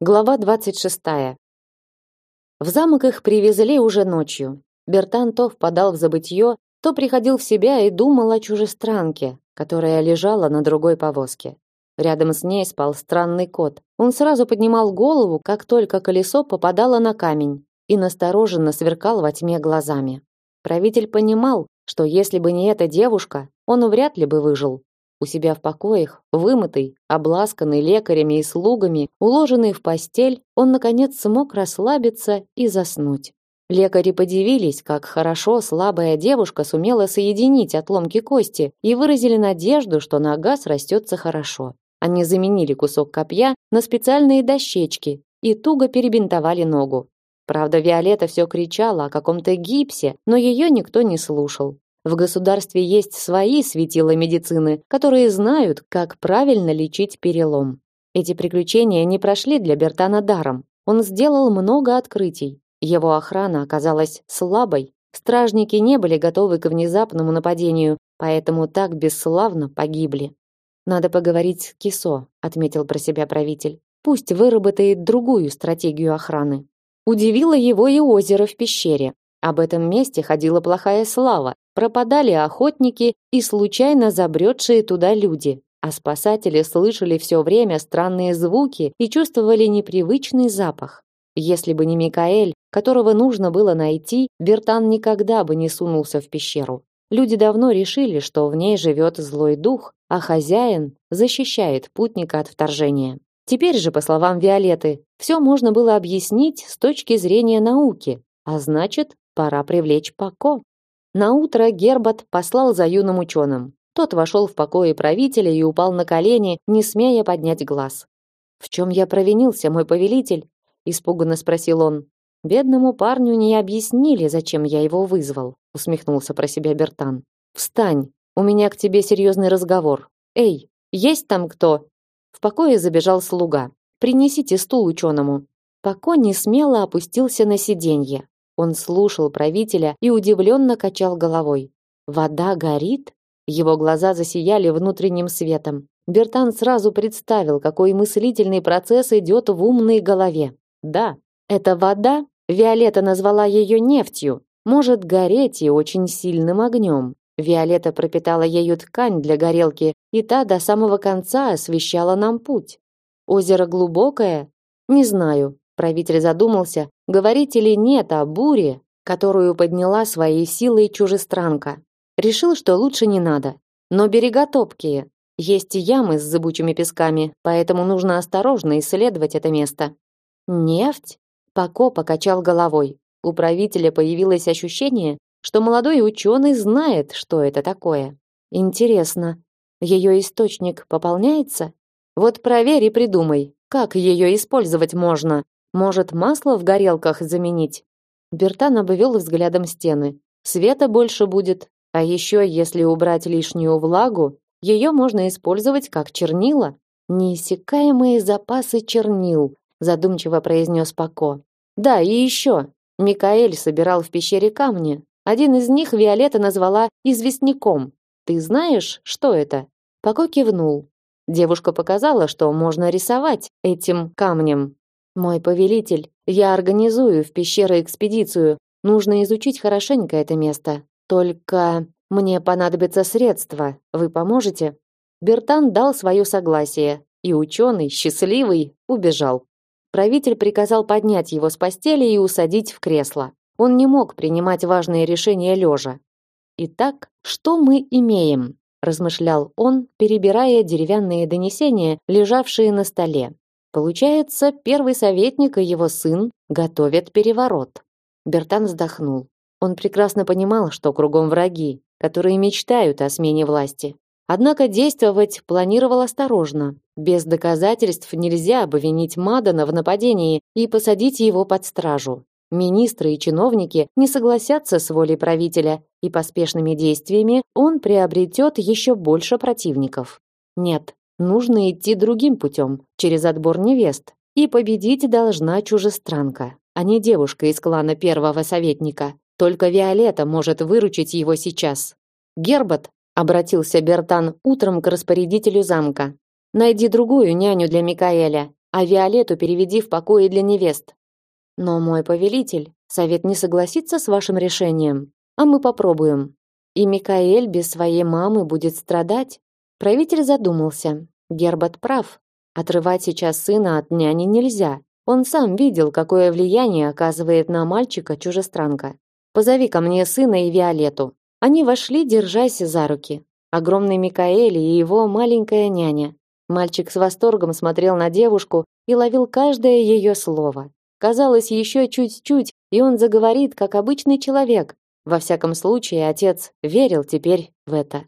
Глава 26. В замок их привезли уже ночью. Бертан то впадал в забытье, то приходил в себя и думал о чужестранке, которая лежала на другой повозке. Рядом с ней спал странный кот. Он сразу поднимал голову, как только колесо попадало на камень, и настороженно сверкал во тьме глазами. Правитель понимал, что если бы не эта девушка, он вряд ли бы выжил. У себя в покоях, вымытый, обласканный лекарями и слугами, уложенный в постель, он наконец смог расслабиться и заснуть. Лекари подивились, как хорошо слабая девушка сумела соединить отломки кости и выразили надежду, что нога срастется хорошо. Они заменили кусок копья на специальные дощечки и туго перебинтовали ногу. Правда, Виолетта все кричала о каком-то гипсе, но ее никто не слушал. В государстве есть свои светила медицины, которые знают, как правильно лечить перелом. Эти приключения не прошли для Бертана даром. Он сделал много открытий. Его охрана оказалась слабой. Стражники не были готовы к внезапному нападению, поэтому так бесславно погибли. Надо поговорить с Кисо, отметил про себя правитель. Пусть выработает другую стратегию охраны. Удивило его и озеро в пещере. Об этом месте ходила плохая слава, пропадали охотники и случайно забредшие туда люди, а спасатели слышали все время странные звуки и чувствовали непривычный запах. Если бы не Микаэль, которого нужно было найти, Бертан никогда бы не сунулся в пещеру. Люди давно решили, что в ней живет злой дух, а хозяин защищает путника от вторжения. Теперь же, по словам Виолеты, все можно было объяснить с точки зрения науки, а значит, пора привлечь Пако. На утро Гербат послал за юным ученым. Тот вошел в покои правителя и упал на колени, не смея поднять глаз. «В чем я провинился, мой повелитель?» – испуганно спросил он. «Бедному парню не объяснили, зачем я его вызвал», – усмехнулся про себя Бертан. «Встань, у меня к тебе серьезный разговор. Эй, есть там кто?» В покое забежал слуга. «Принесите стул ученому». Пако не смело опустился на сиденье. Он слушал правителя и удивленно качал головой. Вода горит? Его глаза засияли внутренним светом. Бертан сразу представил, какой мыслительный процесс идет в умной голове. Да, эта вода, Виолетта назвала ее нефтью, может гореть и очень сильным огнем. Виолетта пропитала ею ткань для горелки, и та до самого конца освещала нам путь. Озеро глубокое? Не знаю. Правитель задумался, говорить или нет о буре, которую подняла своей силой чужестранка. Решил, что лучше не надо. Но берега топкие. Есть ямы с зыбучими песками, поэтому нужно осторожно исследовать это место. Нефть? Пако покачал головой. У правителя появилось ощущение, что молодой ученый знает, что это такое. Интересно, ее источник пополняется? Вот проверь и придумай, как ее использовать можно. Может, масло в горелках заменить? Бертан обвел взглядом стены. Света больше будет, а еще, если убрать лишнюю влагу, ее можно использовать как чернила. Неиссякаемые запасы чернил, задумчиво произнес Пако. Да, и еще. Микаэль собирал в пещере камни. Один из них Виолетта назвала известняком. Ты знаешь, что это? Пако кивнул. Девушка показала, что можно рисовать этим камнем. Мой повелитель, я организую в пещеры экспедицию. Нужно изучить хорошенько это место. Только мне понадобятся средства. Вы поможете? Бертан дал свое согласие, и ученый, счастливый, убежал. Правитель приказал поднять его с постели и усадить в кресло. Он не мог принимать важные решения лежа. Итак, что мы имеем? размышлял он, перебирая деревянные донесения, лежавшие на столе. Получается, первый советник и его сын готовят переворот. Бертан вздохнул. Он прекрасно понимал, что кругом враги, которые мечтают о смене власти. Однако действовать планировал осторожно. Без доказательств нельзя обвинить Мадана в нападении и посадить его под стражу. Министры и чиновники не согласятся с волей правителя, и поспешными действиями он приобретет еще больше противников. Нет, Нужно идти другим путем, через отбор невест. И победить должна чужестранка, а не девушка из клана первого советника. Только Виолетта может выручить его сейчас. Гербат, обратился Бертан утром к распорядителю замка. Найди другую няню для Микаэля. а Виолетту переведи в покои для невест. Но мой повелитель, совет не согласится с вашим решением, а мы попробуем. И Микаэль без своей мамы будет страдать. Правитель задумался. Гербат прав. Отрывать сейчас сына от няни нельзя. Он сам видел, какое влияние оказывает на мальчика чужестранка. Позови ко мне сына и Виолетту. Они вошли, держась за руки. Огромный Микаэль и его маленькая няня. Мальчик с восторгом смотрел на девушку и ловил каждое ее слово. Казалось, еще чуть-чуть, и он заговорит, как обычный человек. Во всяком случае, отец верил теперь в это.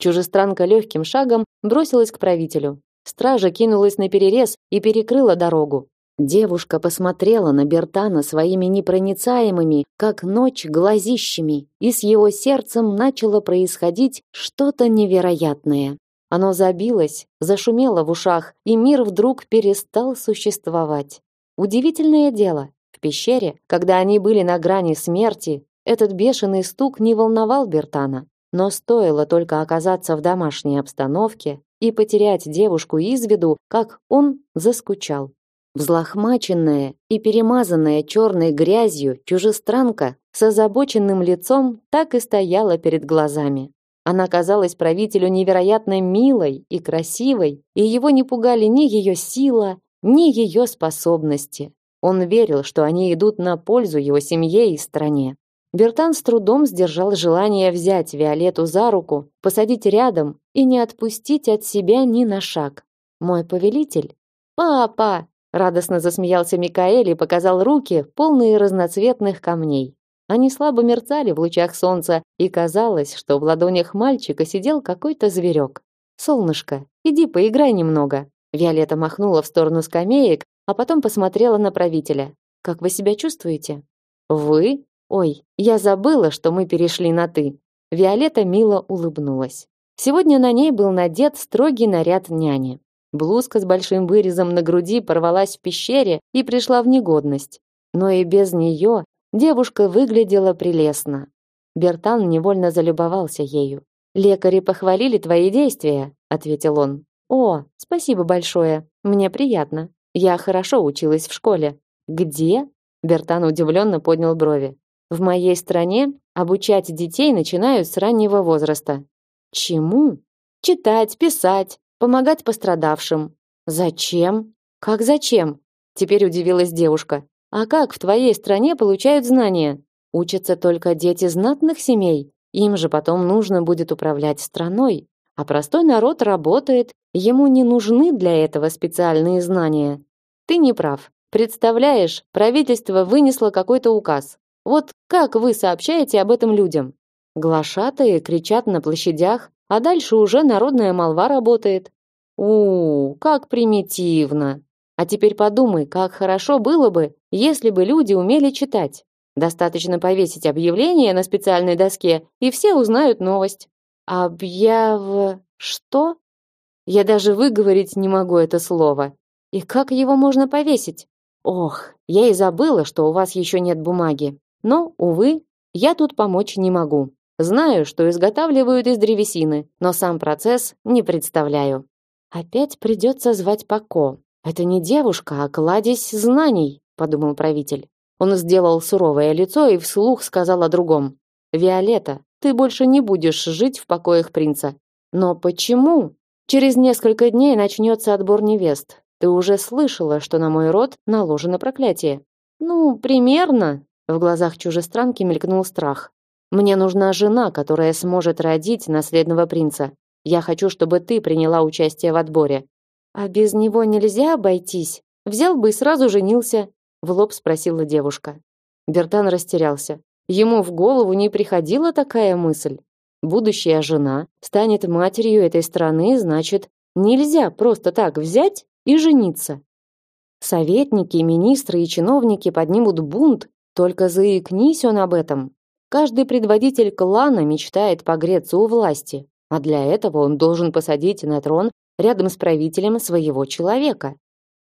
Чужестранка легким шагом бросилась к правителю. Стража кинулась на перерез и перекрыла дорогу. Девушка посмотрела на Бертана своими непроницаемыми, как ночь, глазищами, и с его сердцем начало происходить что-то невероятное. Оно забилось, зашумело в ушах, и мир вдруг перестал существовать. Удивительное дело, в пещере, когда они были на грани смерти, этот бешеный стук не волновал Бертана. Но стоило только оказаться в домашней обстановке и потерять девушку из виду, как он заскучал. Взлохмаченная и перемазанная черной грязью чужестранка с озабоченным лицом так и стояла перед глазами. Она казалась правителю невероятно милой и красивой, и его не пугали ни ее сила, ни ее способности. Он верил, что они идут на пользу его семье и стране. Бертан с трудом сдержал желание взять Виолетту за руку, посадить рядом и не отпустить от себя ни на шаг. «Мой повелитель?» «Папа!» Радостно засмеялся Микаэль и показал руки, полные разноцветных камней. Они слабо мерцали в лучах солнца, и казалось, что в ладонях мальчика сидел какой-то зверек. «Солнышко, иди поиграй немного». Виолетта махнула в сторону скамеек, а потом посмотрела на правителя. «Как вы себя чувствуете?» «Вы? Ой, я забыла, что мы перешли на «ты». Виолетта мило улыбнулась. Сегодня на ней был надет строгий наряд няни. Блузка с большим вырезом на груди порвалась в пещере и пришла в негодность. Но и без нее девушка выглядела прелестно. Бертан невольно залюбовался ею. «Лекари похвалили твои действия», — ответил он. «О, спасибо большое. Мне приятно. Я хорошо училась в школе». «Где?» Бертан удивленно поднял брови. «В моей стране обучать детей начинают с раннего возраста». «Чему?» «Читать, писать, помогать пострадавшим. Зачем? Как зачем? Теперь удивилась девушка. А как в твоей стране получают знания? Учатся только дети знатных семей. Им же потом нужно будет управлять страной. А простой народ работает, ему не нужны для этого специальные знания. Ты не прав. Представляешь, правительство вынесло какой-то указ. Вот как вы сообщаете об этом людям? Глашатые кричат на площадях, а дальше уже народная молва работает. У, как примитивно. А теперь подумай, как хорошо было бы, если бы люди умели читать. Достаточно повесить объявление на специальной доске, и все узнают новость. Объяв... что? Я даже выговорить не могу это слово. И как его можно повесить? Ох, я и забыла, что у вас еще нет бумаги. Но, увы, я тут помочь не могу. Знаю, что изготавливают из древесины, но сам процесс не представляю. Опять придется звать Пако. Это не девушка, а кладезь знаний, подумал правитель. Он сделал суровое лицо и вслух сказал о другом. Виолетта, ты больше не будешь жить в покоях принца. Но почему? Через несколько дней начнется отбор невест. Ты уже слышала, что на мой род наложено проклятие. Ну, примерно. В глазах чужестранки мелькнул страх. Мне нужна жена, которая сможет родить наследного принца. Я хочу, чтобы ты приняла участие в отборе. А без него нельзя обойтись. Взял бы и сразу женился, в лоб спросила девушка. Бертан растерялся. Ему в голову не приходила такая мысль. Будущая жена станет матерью этой страны, значит, нельзя просто так взять и жениться. Советники, министры и чиновники поднимут бунт, только заикнись он об этом. Каждый предводитель клана мечтает погреться у власти, а для этого он должен посадить на трон рядом с правителем своего человека.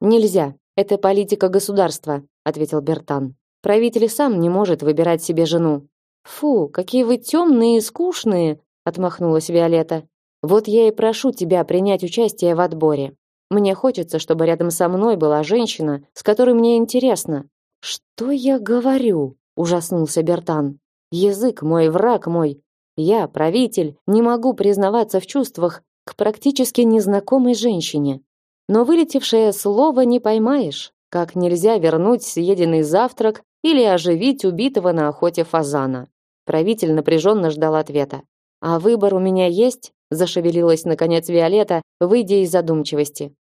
Нельзя, это политика государства, ответил Бертан. Правитель сам не может выбирать себе жену. Фу, какие вы темные и скучные, отмахнулась Виолетта. Вот я и прошу тебя принять участие в отборе. Мне хочется, чтобы рядом со мной была женщина, с которой мне интересно. Что я говорю? ужаснулся Бертан. Язык мой, враг мой. Я, правитель, не могу признаваться в чувствах к практически незнакомой женщине. Но вылетевшее слово не поймаешь, как нельзя вернуть съеденный завтрак или оживить убитого на охоте фазана. Правитель напряженно ждал ответа. А выбор у меня есть? Зашевелилась наконец Виолетта, выйдя из задумчивости.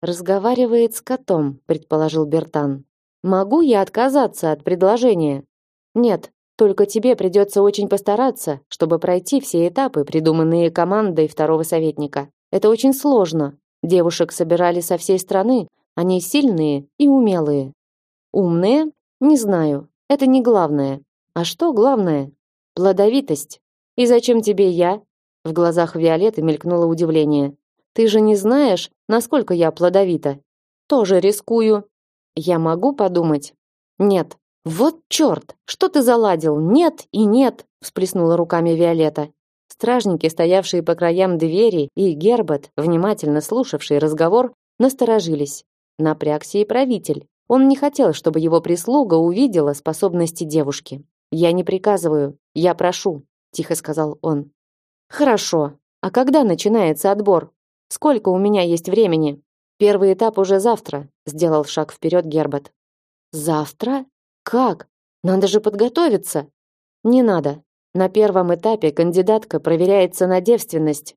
Разговаривает с котом, предположил Бертан. Могу я отказаться от предложения? Нет, только тебе придется очень постараться, чтобы пройти все этапы, придуманные командой второго советника. Это очень сложно. Девушек собирали со всей страны, они сильные и умелые. Умные? Не знаю. Это не главное. А что главное? Плодовитость. И зачем тебе я? В глазах Виолетты мелькнуло удивление. Ты же не знаешь, насколько я плодовита. Тоже рискую. Я могу подумать? Нет. Вот чёрт! Что ты заладил? Нет и нет, всплеснула руками Виолетта. Стражники, стоявшие по краям двери, и Гербат, внимательно слушавший разговор, насторожились. Напрягся и правитель. Он не хотел, чтобы его прислуга увидела способности девушки. Я не приказываю, я прошу, тихо сказал он. Хорошо. А когда начинается отбор? Сколько у меня есть времени? Первый этап уже завтра, сделал шаг вперед Гербат. Завтра? Как? Надо же подготовиться. Не надо. На первом этапе кандидатка проверяется на девственность.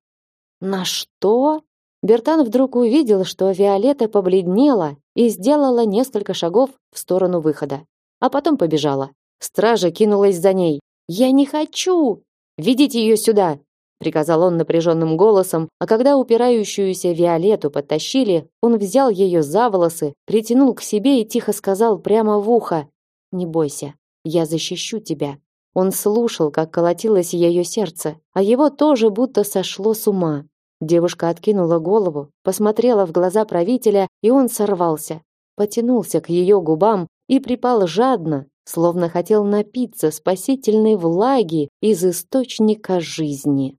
На что? Бертан вдруг увидел, что Виолетта побледнела и сделала несколько шагов в сторону выхода, а потом побежала. Стража кинулась за ней. "Я не хочу! Ведите ее сюда!" Приказал он напряженным голосом, а когда упирающуюся Виолетту подтащили, он взял ее за волосы, притянул к себе и тихо сказал прямо в ухо: "Не бойся, я защищу тебя". Он слушал, как колотилось ее сердце, а его тоже будто сошло с ума. Девушка откинула голову, посмотрела в глаза правителя, и он сорвался, потянулся к ее губам и припал жадно, словно хотел напиться спасительной влаги из источника жизни.